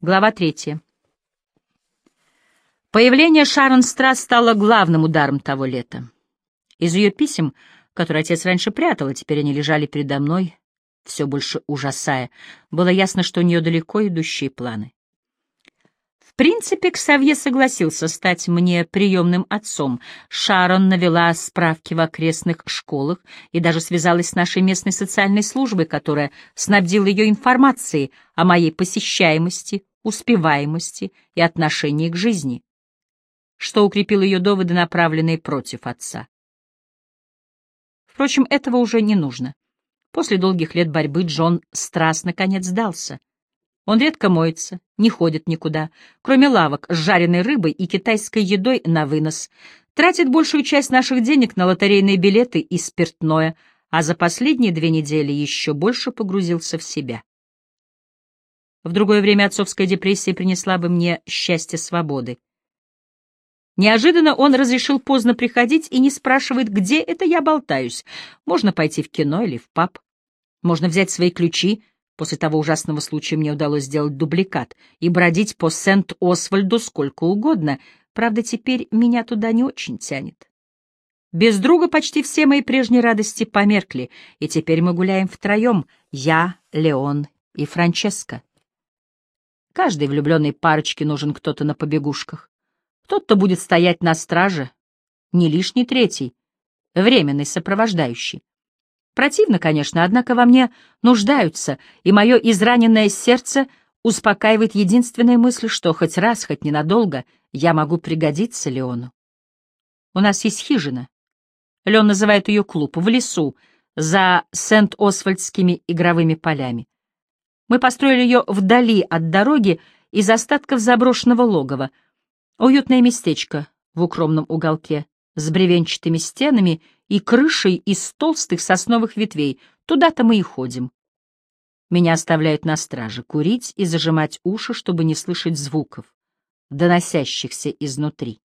Глава третья. Появление Шарон Страс стало главным ударом того лета. Из ее писем, которые отец раньше прятал, а теперь они лежали передо мной, все больше ужасая, было ясно, что у нее далеко идущие планы. В принципе, Ксавье согласился стать мне приемным отцом. Шарон навела справки в окрестных школах и даже связалась с нашей местной социальной службой, которая снабдила ее информацией о моей посещаемости, успеваемости и отношении к жизни, что укрепило ее доводы, направленные против отца. Впрочем, этого уже не нужно. После долгих лет борьбы Джон Страс наконец сдался. Он редко моется, не ходит никуда, кроме лавок с жареной рыбой и китайской едой на вынос, тратит большую часть наших денег на лотерейные билеты и спиртное, а за последние две недели еще больше погрузился в себя. В другое время отцовская депрессия принесла бы мне счастье свободы. Неожиданно он разрешил поздно приходить и не спрашивает, где это я болтаюсь. Можно пойти в кино или в паб. Можно взять свои ключи, после того ужасного случая мне удалось сделать дубликат, и бродить по Сент-Освальду сколько угодно. Правда, теперь меня туда не очень тянет. Без друга почти все мои прежние радости померкли, и теперь мы гуляем втроем — я, Леон и Франческо. Каждой влюбленной парочке нужен кто-то на побегушках. Кто-то будет стоять на страже, не лишний третий, временный сопровождающий. Противно, конечно, однако во мне нуждаются, и мое израненное сердце успокаивает единственная мысль, что хоть раз, хоть ненадолго я могу пригодиться Леону. У нас есть хижина. Леон называет ее клуб, в лесу, за Сент-Освальдскими игровыми полями. Мы построили ее вдали от дороги из остатков заброшенного логова. Уютное местечко в укромном уголке, с бревенчатыми стенами и крышей из толстых сосновых ветвей. Туда-то мы и ходим. Меня оставляют на страже, курить и зажимать уши, чтобы не слышать звуков, доносящихся изнутри.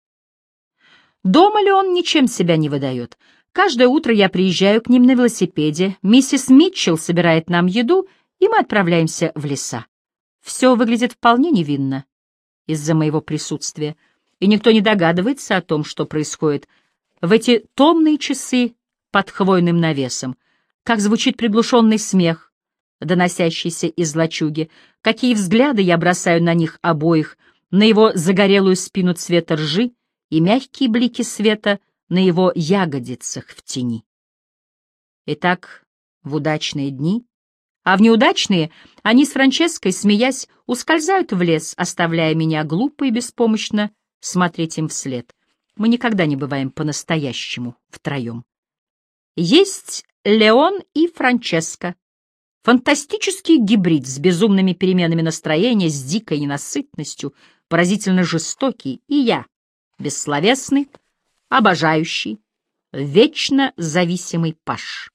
Дома ли он ничем себя не выдает? Каждое утро я приезжаю к ним на велосипеде, миссис Митчелл собирает нам еду — и мы отправляемся в леса. Все выглядит вполне невинно из-за моего присутствия, и никто не догадывается о том, что происходит в эти томные часы под хвойным навесом, как звучит приглушенный смех, доносящийся из лачуги, какие взгляды я бросаю на них обоих, на его загорелую спину цвета ржи и мягкие блики света на его ягодицах в тени. Итак, в удачные дни а в неудачные они с Франческой, смеясь, ускользают в лес, оставляя меня глупо и беспомощно смотреть им вслед. Мы никогда не бываем по-настоящему втроем. Есть Леон и Франческа. Фантастический гибрид с безумными переменами настроения, с дикой ненасытностью, поразительно жестокий, и я, бессловесный, обожающий, вечно зависимый паш.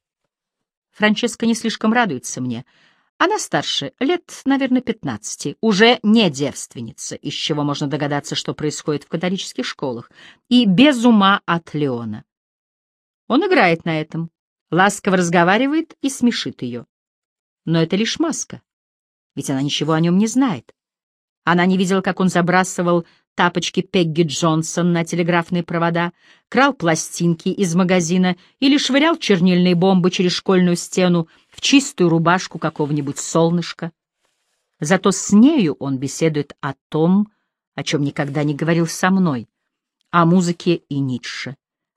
Франческа не слишком радуется мне. Она старше, лет, наверное, пятнадцати, уже не девственница, из чего можно догадаться, что происходит в католических школах, и без ума от Леона. Он играет на этом, ласково разговаривает и смешит ее. Но это лишь маска, ведь она ничего о нем не знает. Она не видела, как он забрасывал тапочки Пегги Джонсон на телеграфные провода, крал пластинки из магазина или швырял чернильные бомбы через школьную стену в чистую рубашку какого-нибудь солнышка. Зато с нею он беседует о том, о чем никогда не говорил со мной, о музыке и Ницше,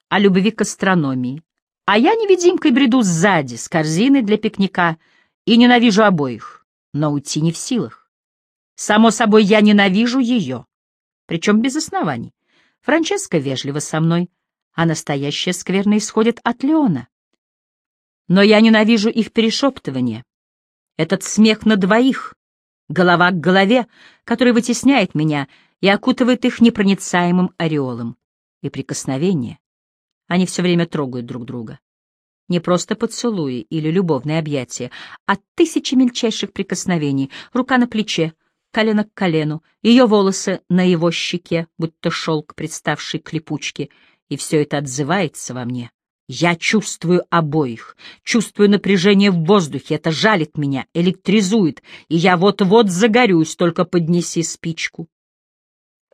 о любви к астрономии. А я невидимкой бреду сзади с корзиной для пикника и ненавижу обоих, но уйти не в силах. Само собой, я ненавижу ее причем без оснований. Франческа вежлива со мной, а настоящая скверна исходит от Леона. Но я ненавижу их перешептывание. Этот смех на двоих, голова к голове, который вытесняет меня и окутывает их непроницаемым ореолом. И прикосновение. Они все время трогают друг друга. Не просто поцелуи или любовные объятия, а тысячи мельчайших прикосновений, рука на плече, колено к колену, ее волосы на его щеке, будто шелк, представший к липучке, и все это отзывается во мне, Я чувствую обоих, чувствую напряжение в воздухе, это жалит меня, электризует, и я вот-вот загорюсь, только поднеси спичку.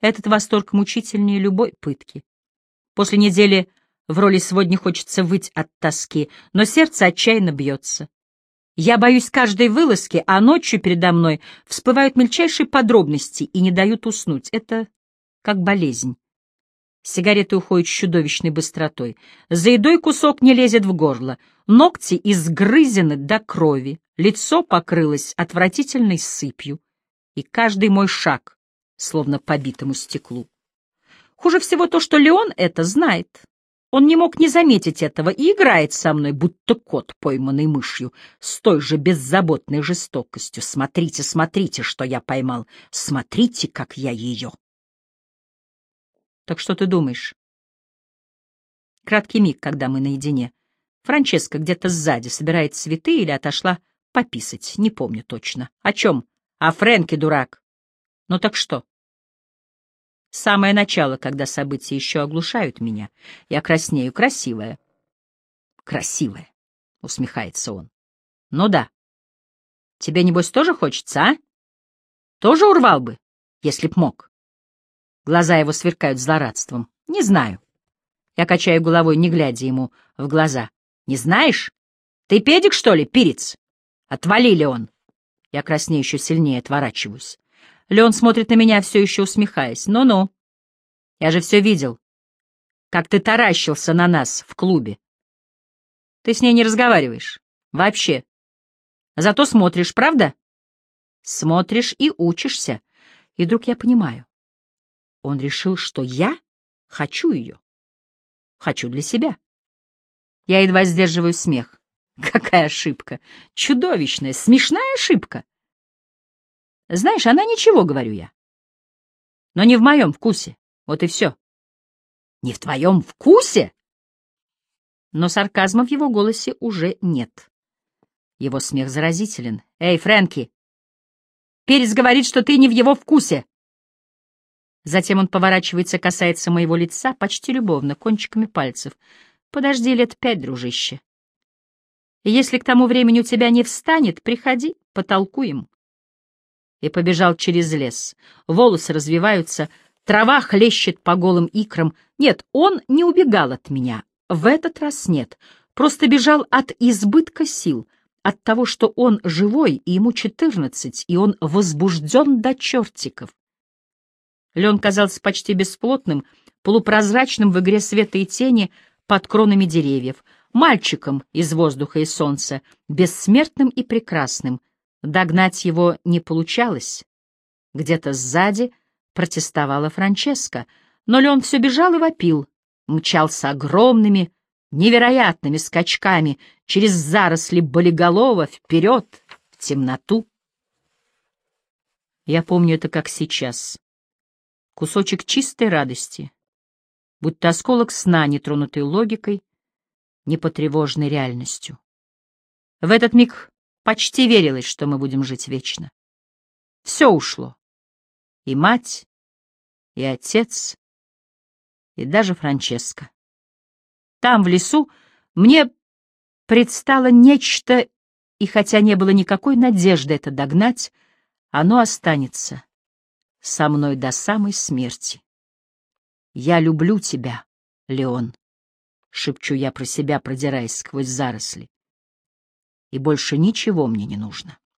Этот восторг мучительнее любой пытки. После недели в роли сегодня хочется выть от тоски, но сердце отчаянно бьется. Я боюсь каждой вылазки, а ночью передо мной всплывают мельчайшие подробности и не дают уснуть. Это как болезнь. Сигареты уходят с чудовищной быстротой. За едой кусок не лезет в горло. Ногти изгрызены до крови. Лицо покрылось отвратительной сыпью. И каждый мой шаг, словно побитому стеклу. Хуже всего то, что Леон это знает. Он не мог не заметить этого и играет со мной, будто кот, пойманный мышью, с той же беззаботной жестокостью. Смотрите, смотрите, что я поймал. Смотрите, как я ее. Так что ты думаешь? Краткий миг, когда мы наедине. Франческа где-то сзади собирает цветы или отошла пописать, не помню точно. О чем? О Фрэнке, дурак. Ну так что? Самое начало, когда события еще оглушают меня. Я краснею. Красивая. Красивая, усмехается он. Ну да. Тебе, небось, тоже хочется, а? Тоже урвал бы, если б мог. Глаза его сверкают злорадством. Не знаю. Я качаю головой, не глядя ему в глаза. Не знаешь? Ты педик, что ли, пирец? Отвалили он. Я краснею еще сильнее, отворачиваюсь. Леон смотрит на меня, все еще усмехаясь. Ну-ну. Я же все видел. Как ты таращился на нас в клубе. Ты с ней не разговариваешь. Вообще. Зато смотришь, правда? Смотришь и учишься. И вдруг я понимаю. Он решил, что я хочу ее. Хочу для себя. Я едва сдерживаю смех. Какая ошибка! Чудовищная, смешная ошибка! Знаешь, она ничего, говорю я. Но не в моем вкусе. Вот и все. Не в твоем вкусе? Но сарказма в его голосе уже нет. Его смех заразителен. Эй, Фрэнки! Перец говорит, что ты не в его вкусе. Затем он поворачивается, касается моего лица почти любовно, кончиками пальцев. Подожди лет пять, дружище. Если к тому времени у тебя не встанет, приходи, потолкуем. И побежал через лес. Волосы развиваются, трава хлещет по голым икрам. Нет, он не убегал от меня. В этот раз нет. Просто бежал от избытка сил, от того, что он живой, и ему четырнадцать, и он возбужден до чертиков. Лен казался почти бесплотным, полупрозрачным в игре света и тени под кронами деревьев, мальчиком из воздуха и солнца, бессмертным и прекрасным. Догнать его не получалось. Где-то сзади протестовала Франческа, но Лен все бежал и вопил, мчался огромными, невероятными скачками через заросли болиголова вперед, в темноту. Я помню это как сейчас кусочек чистой радости, будто осколок сна, нетронутый логикой, непотревоженной реальностью. В этот миг почти верилось, что мы будем жить вечно. Все ушло. И мать, и отец, и даже Франческа. Там, в лесу, мне предстало нечто, и хотя не было никакой надежды это догнать, оно останется со мной до самой смерти. Я люблю тебя, Леон, — шепчу я про себя, продираясь сквозь заросли. И больше ничего мне не нужно.